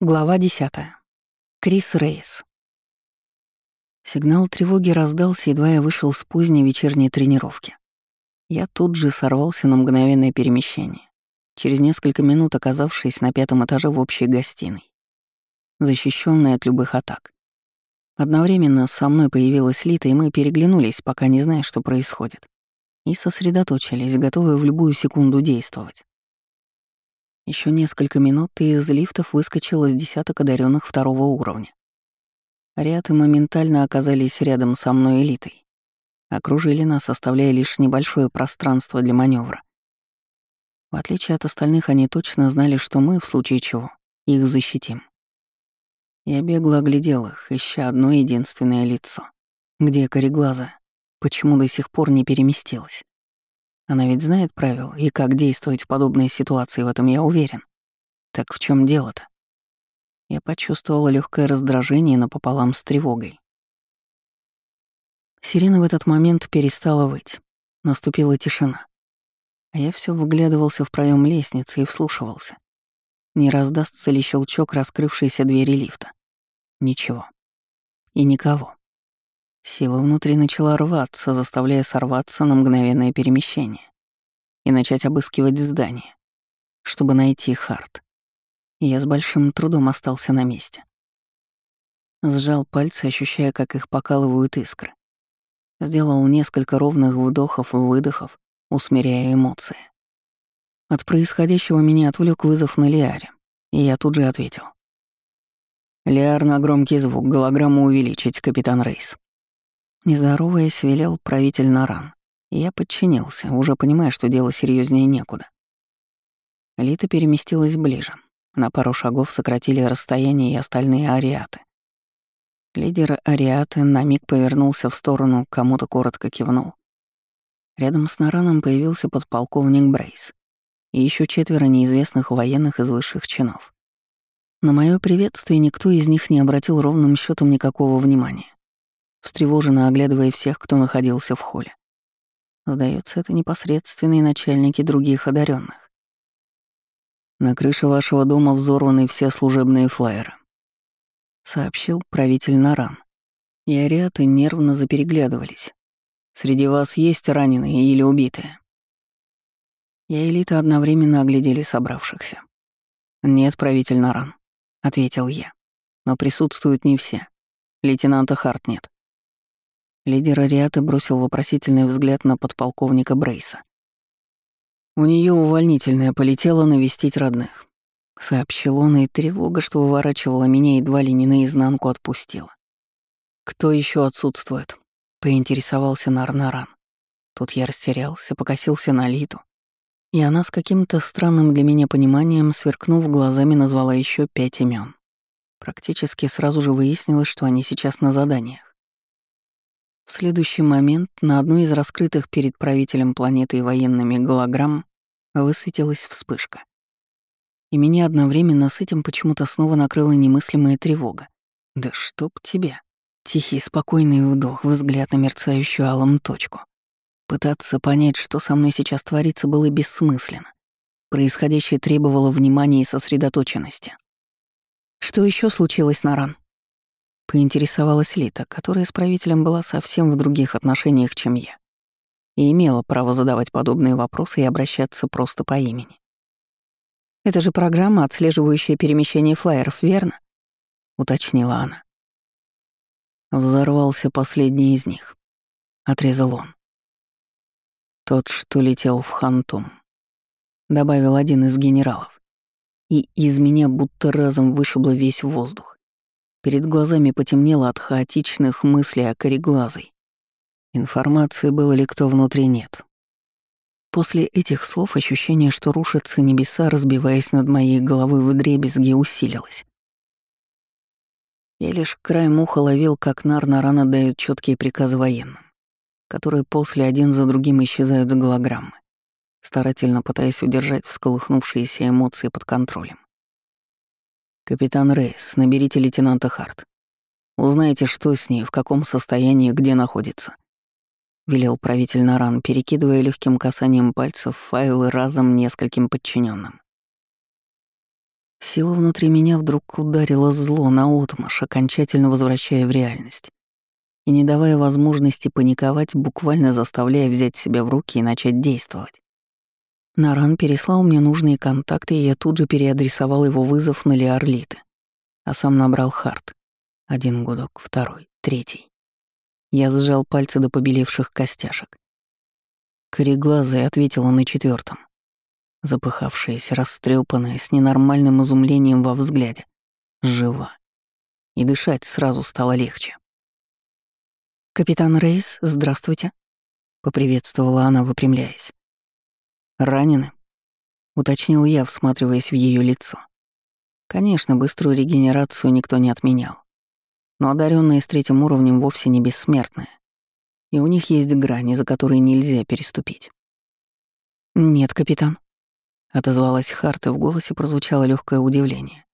Глава 10. Крис Рейс. Сигнал тревоги раздался, едва я вышел с поздней вечерней тренировки. Я тут же сорвался на мгновенное перемещение, через несколько минут оказавшись на пятом этаже в общей гостиной, защищенной от любых атак. Одновременно со мной появилась Лита, и мы переглянулись, пока не зная, что происходит, и сосредоточились, готовые в любую секунду действовать. Еще несколько минут и из лифтов выскочило с десяток одаренных второго уровня. Ряды моментально оказались рядом со мной элитой. Окружили нас, оставляя лишь небольшое пространство для маневра. В отличие от остальных, они точно знали, что мы, в случае чего, их защитим. Я бегло оглядел их, ища одно единственное лицо. Где кореглаза? Почему до сих пор не переместилась? Она ведь знает правила и как действовать в подобной ситуации, в этом я уверен. Так в чем дело-то? Я почувствовала легкое раздражение напополам с тревогой. Сирена в этот момент перестала выть. Наступила тишина. А я все выглядывался в проем лестницы и вслушивался. Не раздастся ли щелчок раскрывшейся двери лифта? Ничего. И никого. Сила внутри начала рваться, заставляя сорваться на мгновенное перемещение и начать обыскивать здание, чтобы найти Харт. Я с большим трудом остался на месте. Сжал пальцы, ощущая, как их покалывают искры. Сделал несколько ровных вдохов и выдохов, усмиряя эмоции. От происходящего меня отвлек вызов на Лиаре, и я тут же ответил. «Лиар на громкий звук, голограмму увеличить, капитан Рейс». Нездороваясь, велел правитель Наран. И я подчинился, уже понимая, что дело серьезнее некуда. Лита переместилась ближе. На пару шагов сократили расстояние и остальные ариаты. Лидер ариаты на миг повернулся в сторону, кому-то коротко кивнул. Рядом с Нараном появился подполковник Брейс и еще четверо неизвестных военных из высших чинов. На мое приветствие никто из них не обратил ровным счетом никакого внимания встревоженно оглядывая всех, кто находился в холле. Сдается, это непосредственные начальники других одаренных. На крыше вашего дома взорваны все служебные флайеры, сообщил правитель Наран. И ариаты нервно запереглядывались. Среди вас есть раненые или убитые? Я и Элита одновременно оглядели собравшихся. «Нет, правитель Наран», — ответил я. «Но присутствуют не все. Лейтенанта Харт нет». Лидер Ариаты бросил вопросительный взгляд на подполковника Брейса. У нее увольнительная полетела навестить родных. Сообщил он, и тревога, что выворачивала меня, едва ли не наизнанку отпустила. «Кто еще отсутствует?» — поинтересовался Нарнаран. Тут я растерялся, покосился на Литу. И она с каким-то странным для меня пониманием, сверкнув глазами, назвала еще пять имен. Практически сразу же выяснилось, что они сейчас на заданиях. В следующий момент на одной из раскрытых перед правителем планеты военными голограмм высветилась вспышка. И меня одновременно с этим почему-то снова накрыла немыслимая тревога. Да чтоб тебя. Тихий, спокойный вдох, взгляд на мерцающую алым точку. Пытаться понять, что со мной сейчас творится, было бессмысленно. Происходящее требовало внимания и сосредоточенности. «Что еще случилось, Наран?» Поинтересовалась Лита, которая с правителем была совсем в других отношениях, чем я, и имела право задавать подобные вопросы и обращаться просто по имени. «Это же программа, отслеживающая перемещение флайеров, верно?» — уточнила она. Взорвался последний из них. Отрезал он. Тот, что летел в Хантум. Добавил один из генералов. И из меня будто разом вышибло весь воздух. Перед глазами потемнело от хаотичных мыслей о кореглазой. Информации было ли кто внутри нет. После этих слов ощущение, что рушатся небеса, разбиваясь над моей головой в дребезги, усилилось. Я лишь краем уха ловил, как Нарна рано дает четкие приказы военным, которые после один за другим исчезают с голограммы, старательно пытаясь удержать всколыхнувшиеся эмоции под контролем. «Капитан Рейс, наберите лейтенанта Харт. Узнайте, что с ней, в каком состоянии, где находится». Велел правитель Наран, перекидывая легким касанием пальцев файлы разом нескольким подчиненным. Сила внутри меня вдруг ударила зло наотмашь, окончательно возвращая в реальность. И не давая возможности паниковать, буквально заставляя взять себя в руки и начать действовать. Наран переслал мне нужные контакты, и я тут же переадресовал его вызов на Леорлиты, а сам набрал Харт. Один гудок, второй, третий. Я сжал пальцы до побелевших костяшек. Кореглазая ответила на четвертом, запыхавшаяся, растрепанная, с ненормальным изумлением во взгляде. Жива. И дышать сразу стало легче. «Капитан Рейс, здравствуйте», — поприветствовала она, выпрямляясь. «Ранены?» — уточнил я, всматриваясь в ее лицо. Конечно, быструю регенерацию никто не отменял. Но одаренные с третьим уровнем вовсе не бессмертные. И у них есть грани, за которые нельзя переступить. «Нет, капитан», — отозвалась Харт, и в голосе прозвучало легкое удивление.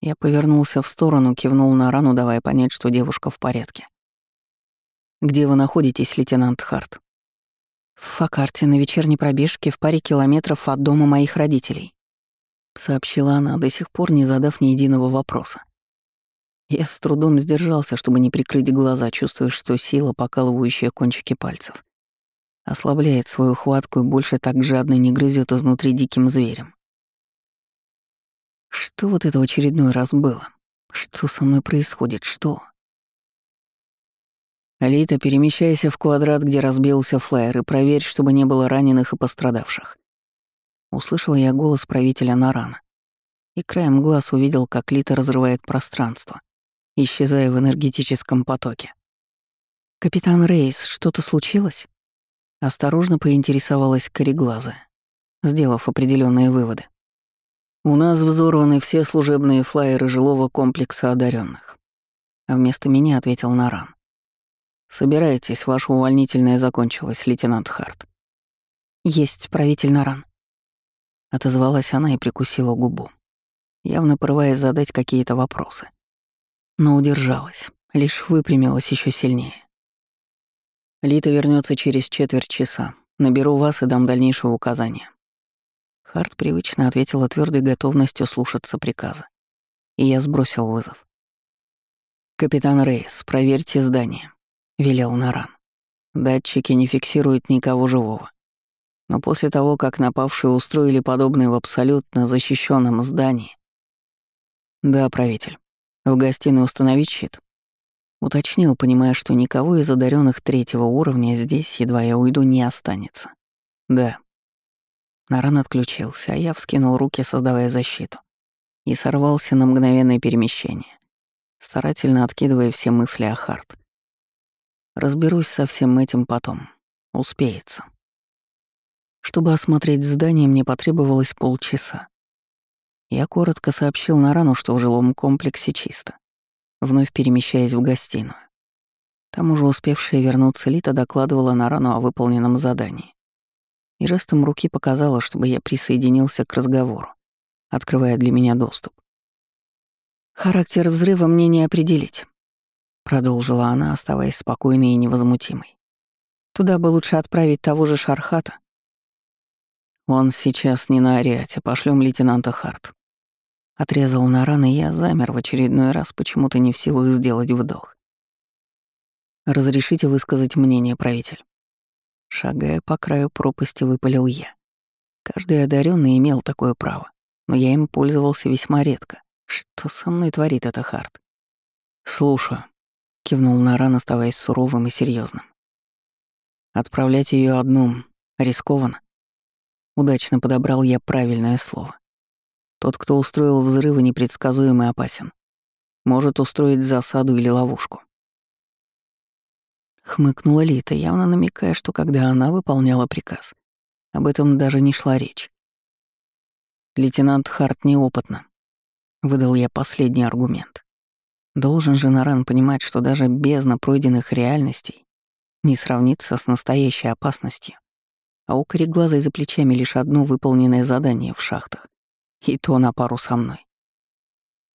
Я повернулся в сторону, кивнул на рану, давая понять, что девушка в порядке. «Где вы находитесь, лейтенант Харт?» «В Факарте, на вечерней пробежке, в паре километров от дома моих родителей», — сообщила она, до сих пор не задав ни единого вопроса. Я с трудом сдержался, чтобы не прикрыть глаза, чувствуя, что сила, покалывающая кончики пальцев, ослабляет свою хватку и больше так жадно не грызет изнутри диким зверем. Что вот это в очередной раз было? Что со мной происходит? Что? Алита, перемещайся в квадрат, где разбился флайер, и проверь, чтобы не было раненых и пострадавших. Услышала я голос правителя Нарана. И краем глаз увидел, как Лита разрывает пространство, исчезая в энергетическом потоке. «Капитан Рейс, что-то случилось?» Осторожно поинтересовалась кореглазая, сделав определенные выводы. «У нас взорваны все служебные флайеры жилого комплекса одаренных. А вместо меня ответил Наран. «Собирайтесь, ваше увольнительное закончилось, лейтенант Харт». «Есть, правитель Наран». Отозвалась она и прикусила губу, явно порываясь задать какие-то вопросы но удержалась, лишь выпрямилась еще сильнее. Лита вернется через четверть часа. Наберу вас и дам дальнейшие указания. Харт привычно ответила твердой готовностью слушаться приказа. И я сбросил вызов. «Капитан Рейс, проверьте здание», — велел Наран. «Датчики не фиксируют никого живого. Но после того, как напавшие устроили подобное в абсолютно защищенном здании...» «Да, правитель». В гостиной установить щит. Уточнил, понимая, что никого из одаренных третьего уровня здесь, едва я уйду, не останется. Да. Наран отключился, а я вскинул руки, создавая защиту. И сорвался на мгновенное перемещение, старательно откидывая все мысли о Харт. Разберусь со всем этим потом. Успеется. Чтобы осмотреть здание, мне потребовалось полчаса. Я коротко сообщил Нарану, что в жилом комплексе чисто, вновь перемещаясь в гостиную. Там уже успевшая вернуться Лита докладывала Нарану о выполненном задании. И жестом руки показала, чтобы я присоединился к разговору, открывая для меня доступ. «Характер взрыва мне не определить», — продолжила она, оставаясь спокойной и невозмутимой. «Туда бы лучше отправить того же Шархата». «Он сейчас не на Ариате, пошлем лейтенанта Харт», Отрезал на и я замер в очередной раз, почему-то не в силах сделать вдох. «Разрешите высказать мнение, правитель?» Шагая по краю пропасти, выпалил я. Каждый одаренный имел такое право, но я им пользовался весьма редко. Что со мной творит это Харт? «Слушаю», — кивнул Наран, оставаясь суровым и серьезным. «Отправлять ее одну рискованно». Удачно подобрал я правильное слово. Тот, кто устроил взрывы, непредсказуем и опасен. Может устроить засаду или ловушку. Хмыкнула Лита, явно намекая, что когда она выполняла приказ, об этом даже не шла речь. Лейтенант Харт неопытно. Выдал я последний аргумент. Должен же Наран понимать, что даже бездна пройденных реальностей не сравнится с настоящей опасностью. А у кореглазой за плечами лишь одно выполненное задание в шахтах. И то на пару со мной.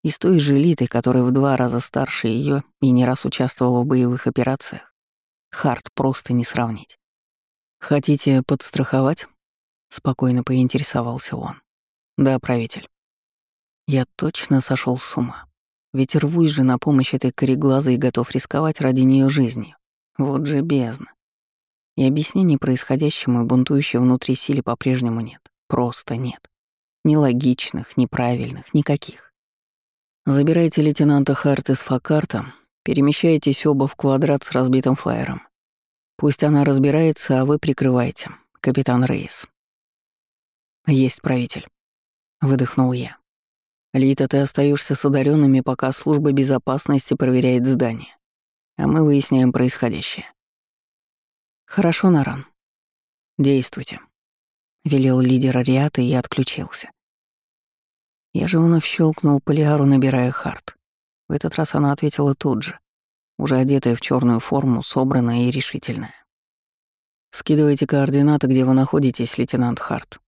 И с той же Литой, которая в два раза старше ее и не раз участвовала в боевых операциях, Харт просто не сравнить. «Хотите подстраховать?» — спокойно поинтересовался он. «Да, правитель». Я точно сошел с ума. Ведь рвусь же на помощь этой кореглазой и готов рисковать ради нее жизнью. Вот же бездна. И объяснений происходящему и бунтующей внутри силе по-прежнему нет. Просто нет. Ни логичных, ни правильных, никаких. Забирайте лейтенанта Харт из Факарта, перемещайтесь оба в квадрат с разбитым флайером. Пусть она разбирается, а вы прикрываете. Капитан Рейс. Есть правитель. Выдохнул я. Лита, ты остаешься с одаренными, пока служба безопасности проверяет здание. А мы выясняем происходящее. Хорошо, Наран. Действуйте. Велел лидер Ариата и отключился. Я же вновь щелкнул полиару, набирая хард. В этот раз она ответила тут же, уже одетая в черную форму, собранная и решительная. «Скидывайте координаты, где вы находитесь, лейтенант Харт.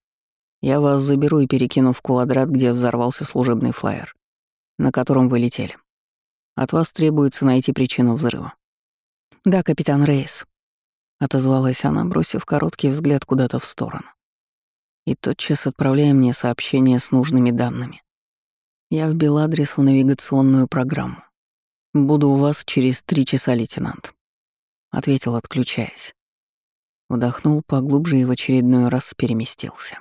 Я вас заберу и перекину в квадрат, где взорвался служебный флайер, на котором вы летели. От вас требуется найти причину взрыва». «Да, капитан Рейс», — отозвалась она, бросив короткий взгляд куда-то в сторону. И тотчас отправляя мне сообщение с нужными данными. Я вбил адрес в навигационную программу. «Буду у вас через три часа, лейтенант», — ответил, отключаясь. Вдохнул поглубже и в очередной раз переместился.